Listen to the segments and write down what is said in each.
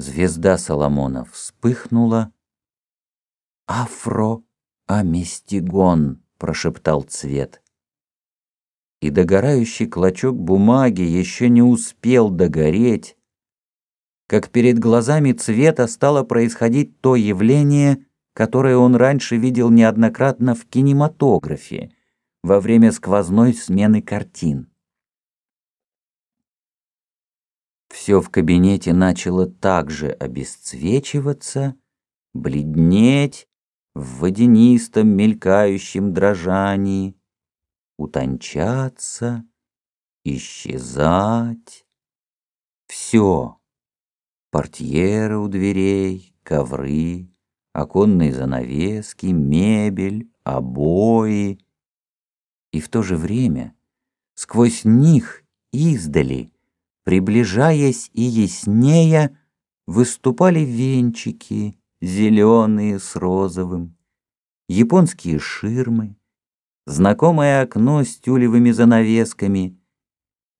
Звезда Соломона вспыхнула. «Афро-амистигон», — прошептал цвет. И догорающий клочок бумаги еще не успел догореть, как перед глазами цвета стало происходить то явление, которое он раньше видел неоднократно в кинематографе во время сквозной смены картин. Все в кабинете начало также обесцвечиваться, бледнеть в водянистом мелькающем дрожании, утончаться, исчезать. Все Портьеры у дверей, ковры, оконные занавески, мебель, обои. И в то же время сквозь них издали, приближаясь и яснее, выступали венчики, зеленые с розовым, японские ширмы, знакомое окно с тюлевыми занавесками,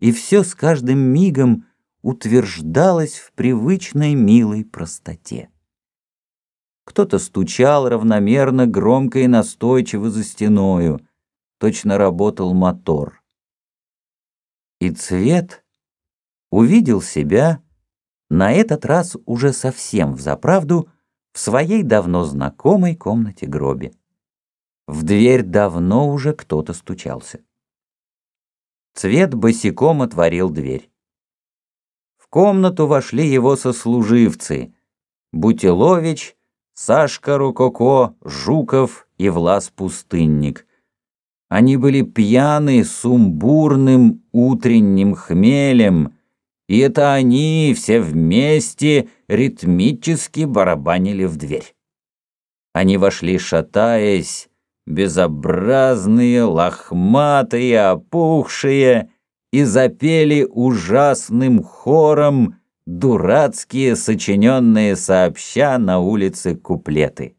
и все с каждым мигом утверждалась в привычной милой простоте. Кто-то стучал равномерно, громко и настойчиво за стеною. Точно работал мотор. И цвет увидел себя, на этот раз уже совсем в заправду, в своей давно знакомой комнате гробе. В дверь давно уже кто-то стучался. Цвет босиком отворил дверь комнату вошли его сослуживцы Бутилович, Сашка Рукоко, Жуков и Влас Пустынник. Они были пьяны сумбурным утренним хмелем, и это они все вместе ритмически барабанили в дверь. Они вошли, шатаясь, безобразные, лохматые, опухшие, и запели ужасным хором дурацкие, сочиненные сообща на улице куплеты.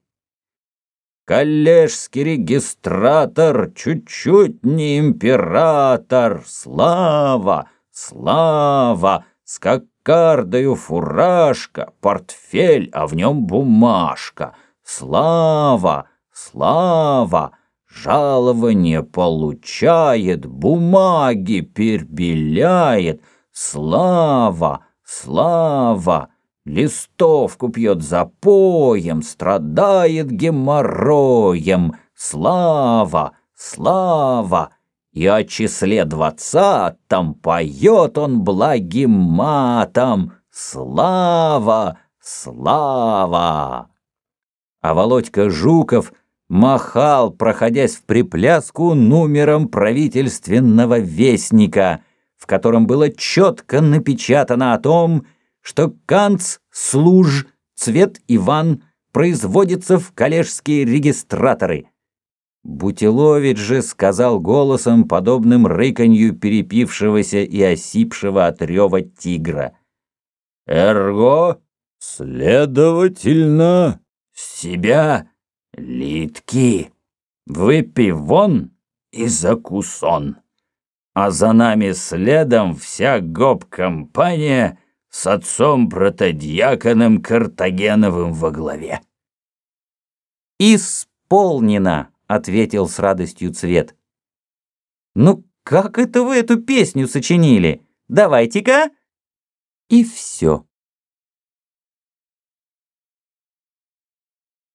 Коллежский регистратор, чуть-чуть не император, слава, слава, с кокардою фуражка, портфель, а в нем бумажка, слава, слава, Жалование получает, бумаги перебеляет. Слава, слава! Листовку пьет запоем, страдает геморроем. Слава, слава! И о числе двадцатом поет он благим матом. Слава, слава! А Володька Жуков — махал, проходясь в припляску, номером правительственного вестника, в котором было четко напечатано о том, что канц служ цвет Иван производится в коллежские регистраторы. Бутилович же сказал голосом, подобным рыканью перепившегося и осипшего от рева тигра. «Эрго, следовательно, себя Литки, выпей вон и закусон. А за нами следом вся гоп-компания с отцом протодьяконом Картагеновым во главе. «Исполнено!» — ответил с радостью Цвет. «Ну, как это вы эту песню сочинили? Давайте-ка!» И все.